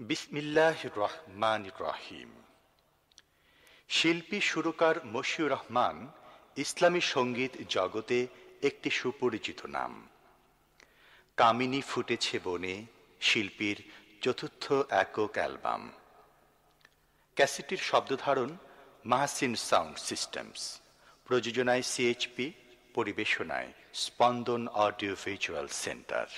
বিসমিল্লাহ রহমান রহিম। শিল্পী সুরকার মশিউর রহমান ইসলামী সংগীত জগতে একটি সুপরিচিত নাম। কামিনী ফুটেছে বনে শিল্পীর চতুর্থ একক অ্যালবাম। ক্যাসেটির শব্দধারণ মাহাসিন সাউন্ড সিস্টেমস। প্রযোজনায় সিএইচপি পরিবেশনায় স্পন্দন অডিও ভিজুয়াল সেন্টার।